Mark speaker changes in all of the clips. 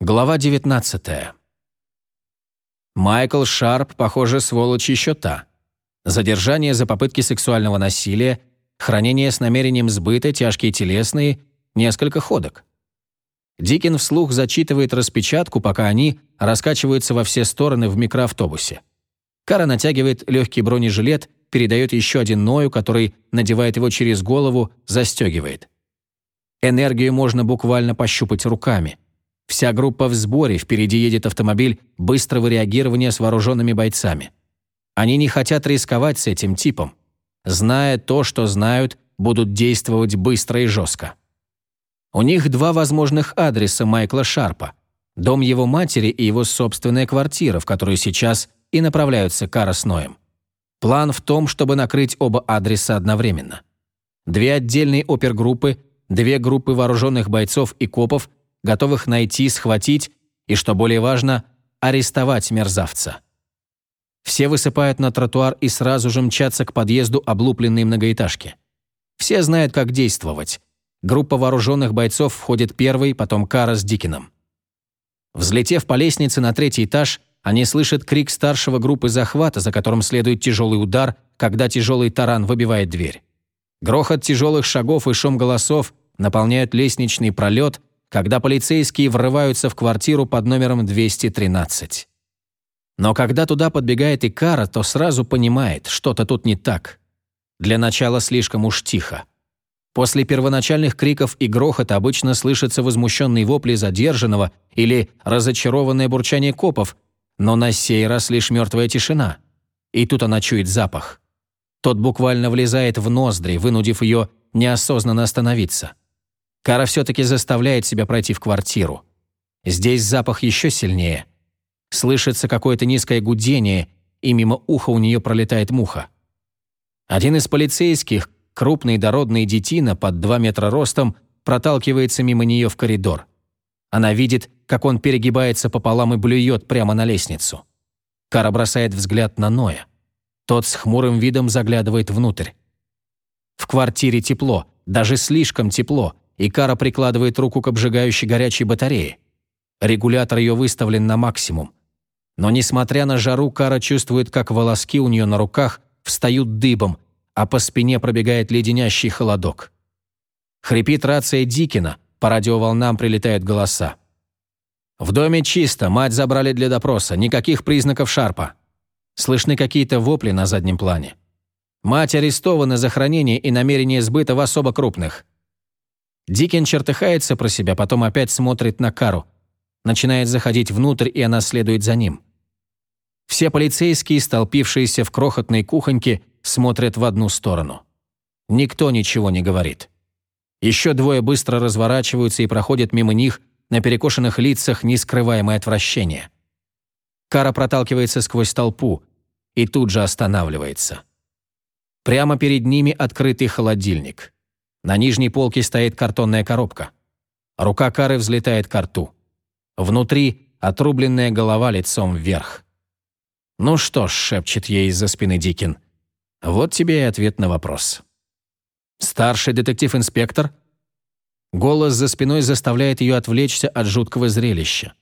Speaker 1: Глава 19. Майкл Шарп, похоже, сволочь еще та. Задержание за попытки сексуального насилия, хранение с намерением сбыта, тяжкие телесные, несколько ходок. Дикин вслух зачитывает распечатку, пока они раскачиваются во все стороны в микроавтобусе. Кара натягивает легкий бронежилет, передает еще один Ною, который надевает его через голову, застегивает. Энергию можно буквально пощупать руками – Вся группа в сборе, впереди едет автомобиль быстрого реагирования с вооруженными бойцами. Они не хотят рисковать с этим типом. Зная то, что знают, будут действовать быстро и жестко. У них два возможных адреса Майкла Шарпа. Дом его матери и его собственная квартира, в которую сейчас и направляются Кара с Ноем. План в том, чтобы накрыть оба адреса одновременно. Две отдельные опергруппы, две группы вооруженных бойцов и копов готовых найти, схватить и, что более важно, арестовать мерзавца. Все высыпают на тротуар и сразу же мчатся к подъезду облупленной многоэтажки. Все знают, как действовать. Группа вооруженных бойцов входит первой, потом Кара с Дикином. Взлетев по лестнице на третий этаж, они слышат крик старшего группы захвата, за которым следует тяжелый удар, когда тяжелый таран выбивает дверь. Грохот тяжелых шагов и шум голосов наполняют лестничный пролет, когда полицейские врываются в квартиру под номером 213. Но когда туда подбегает Икара, то сразу понимает, что-то тут не так. Для начала слишком уж тихо. После первоначальных криков и грохота обычно слышатся возмущенные вопли задержанного или разочарованное бурчание копов, но на сей раз лишь мертвая тишина. И тут она чует запах. Тот буквально влезает в ноздри, вынудив ее неосознанно остановиться. Кара все-таки заставляет себя пройти в квартиру. Здесь запах еще сильнее. Слышится какое-то низкое гудение, и мимо уха у нее пролетает муха. Один из полицейских, крупный дородный детина под 2 метра ростом, проталкивается мимо нее в коридор. Она видит, как он перегибается пополам и блюет прямо на лестницу. Кара бросает взгляд на Ноя. Тот с хмурым видом заглядывает внутрь. В квартире тепло, даже слишком тепло, и Кара прикладывает руку к обжигающей горячей батарее. Регулятор ее выставлен на максимум. Но несмотря на жару, Кара чувствует, как волоски у нее на руках встают дыбом, а по спине пробегает леденящий холодок. Хрипит рация Дикина, по радиоволнам прилетают голоса. «В доме чисто, мать забрали для допроса, никаких признаков шарпа». Слышны какие-то вопли на заднем плане. Мать арестована за хранение и намерение сбыта в особо крупных. Дикин чертыхается про себя, потом опять смотрит на Кару. Начинает заходить внутрь, и она следует за ним. Все полицейские, столпившиеся в крохотной кухоньке, смотрят в одну сторону. Никто ничего не говорит. Еще двое быстро разворачиваются и проходят мимо них, на перекошенных лицах нескрываемое отвращение. Кара проталкивается сквозь толпу и тут же останавливается. Прямо перед ними открытый холодильник. На нижней полке стоит картонная коробка. Рука Кары взлетает к рту. Внутри отрубленная голова лицом вверх. «Ну что ж», — шепчет ей из-за спины Дикин, — «вот тебе и ответ на вопрос». «Старший детектив-инспектор?» Голос за спиной заставляет ее отвлечься от жуткого зрелища.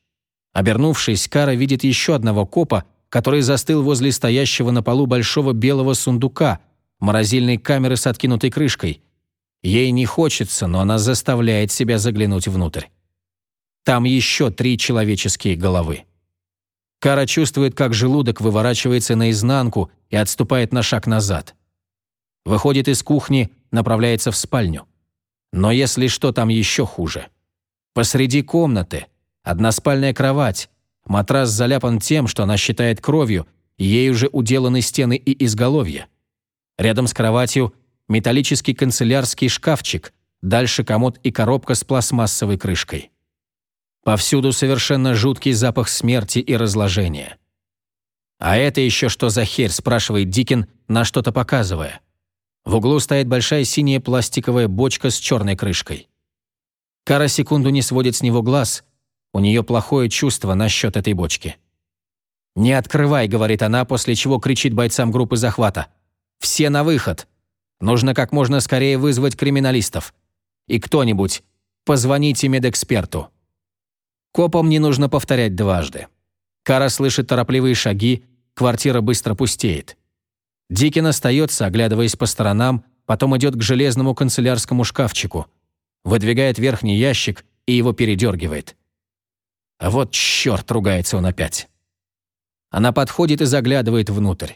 Speaker 1: Обернувшись, Кара видит еще одного копа, который застыл возле стоящего на полу большого белого сундука, морозильной камеры с откинутой крышкой — Ей не хочется, но она заставляет себя заглянуть внутрь. Там еще три человеческие головы. Кара чувствует, как желудок выворачивается наизнанку и отступает на шаг назад. Выходит из кухни, направляется в спальню. Но если что, там еще хуже. Посреди комнаты односпальная кровать, матрас заляпан тем, что она считает кровью, ей уже уделаны стены и изголовья. Рядом с кроватью металлический канцелярский шкафчик, дальше комод и коробка с пластмассовой крышкой. Повсюду совершенно жуткий запах смерти и разложения. «А это еще что за херь?» – спрашивает Дикин, на что-то показывая. В углу стоит большая синяя пластиковая бочка с черной крышкой. Кара секунду не сводит с него глаз. У нее плохое чувство насчет этой бочки. «Не открывай», — говорит она, после чего кричит бойцам группы захвата. «Все на выход! Нужно как можно скорее вызвать криминалистов. И кто-нибудь, позвоните медэксперту». Копам не нужно повторять дважды. Кара слышит торопливые шаги, квартира быстро пустеет. Дикин остается, оглядываясь по сторонам, потом идет к железному канцелярскому шкафчику, выдвигает верхний ящик и его передергивает. Вот черт, ругается он опять. Она подходит и заглядывает внутрь.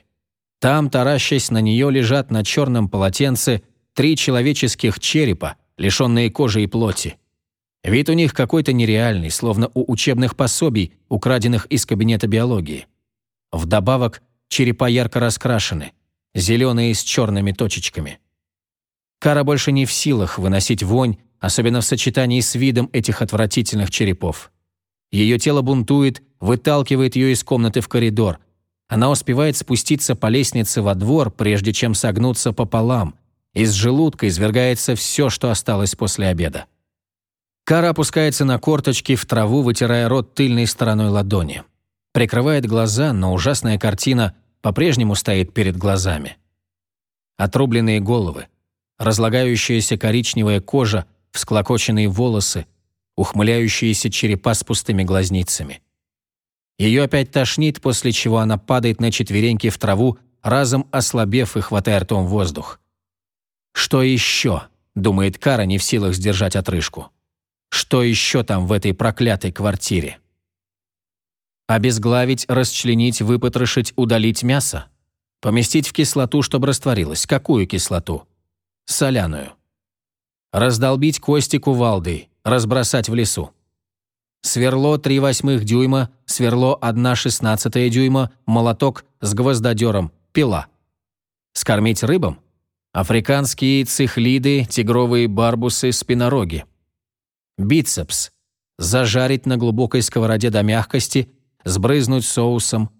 Speaker 1: Там, таращась на нее, лежат на черном полотенце три человеческих черепа, лишенные кожи и плоти. Вид у них какой-то нереальный, словно у учебных пособий, украденных из кабинета биологии. Вдобавок, черепа ярко раскрашены, зеленые с черными точечками. Кара больше не в силах выносить вонь, особенно в сочетании с видом этих отвратительных черепов. Ее тело бунтует, выталкивает ее из комнаты в коридор. Она успевает спуститься по лестнице во двор, прежде чем согнуться пополам. Из желудка извергается все, что осталось после обеда. Кара опускается на корточки в траву, вытирая рот тыльной стороной ладони. Прикрывает глаза, но ужасная картина по-прежнему стоит перед глазами. Отрубленные головы, разлагающаяся коричневая кожа, всклокоченные волосы, ухмыляющиеся черепа с пустыми глазницами. Ее опять тошнит, после чего она падает на четвереньки в траву, разом ослабев и хватая ртом воздух. «Что еще?» — думает Кара, не в силах сдержать отрыжку. Что еще там в этой проклятой квартире? Обезглавить, расчленить, выпотрошить, удалить мясо? Поместить в кислоту, чтобы растворилось. Какую кислоту? Соляную. Раздолбить кости кувалдой, разбросать в лесу. Сверло 3 восьмых дюйма, сверло 1 шестнадцатая дюйма, молоток с гвоздодером, пила. Скормить рыбам? Африканские цихлиды, тигровые барбусы, спинороги. Бицепс. Зажарить на глубокой сковороде до мягкости, сбрызнуть соусом.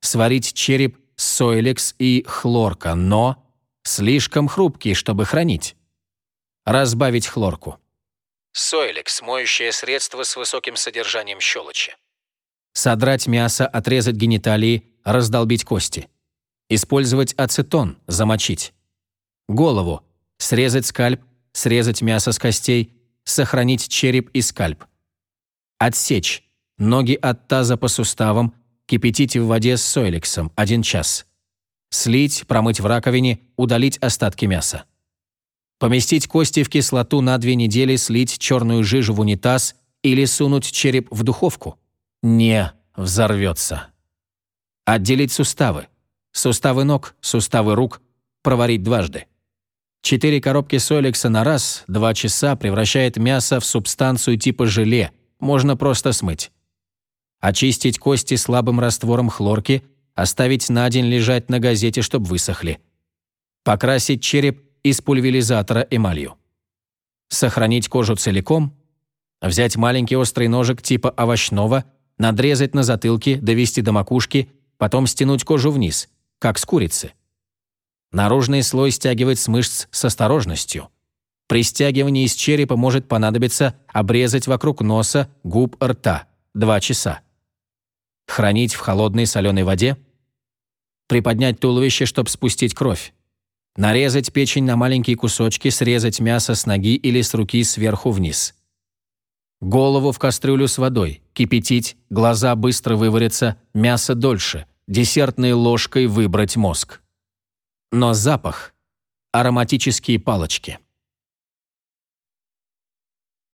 Speaker 1: Сварить череп сойликс и хлорка, но слишком хрупкий, чтобы хранить. Разбавить хлорку. Сойликс – моющее средство с высоким содержанием щелочи. Содрать мясо, отрезать гениталии, раздолбить кости. Использовать ацетон, замочить. Голову. Срезать скальп, срезать мясо с костей, сохранить череп и скальп. Отсечь. Ноги от таза по суставам, кипятить в воде с сойлексом 1 час. Слить, промыть в раковине, удалить остатки мяса. Поместить кости в кислоту на две недели, слить черную жижу в унитаз или сунуть череп в духовку. Не взорвется. Отделить суставы. Суставы ног, суставы рук, проварить дважды. Четыре коробки соликса на раз, два часа превращает мясо в субстанцию типа желе, можно просто смыть. Очистить кости слабым раствором хлорки, оставить на день лежать на газете, чтобы высохли. Покрасить череп из пульверизатора эмалью. Сохранить кожу целиком, взять маленький острый ножик типа овощного, надрезать на затылке, довести до макушки, потом стянуть кожу вниз, как с курицы. Наружный слой стягивать с мышц с осторожностью. При стягивании из черепа может понадобиться обрезать вокруг носа, губ, рта. Два часа. Хранить в холодной соленой воде. Приподнять туловище, чтобы спустить кровь. Нарезать печень на маленькие кусочки, срезать мясо с ноги или с руки сверху вниз. Голову в кастрюлю с водой, кипятить, глаза быстро выварятся, мясо дольше, десертной ложкой выбрать мозг. Но запах – ароматические палочки –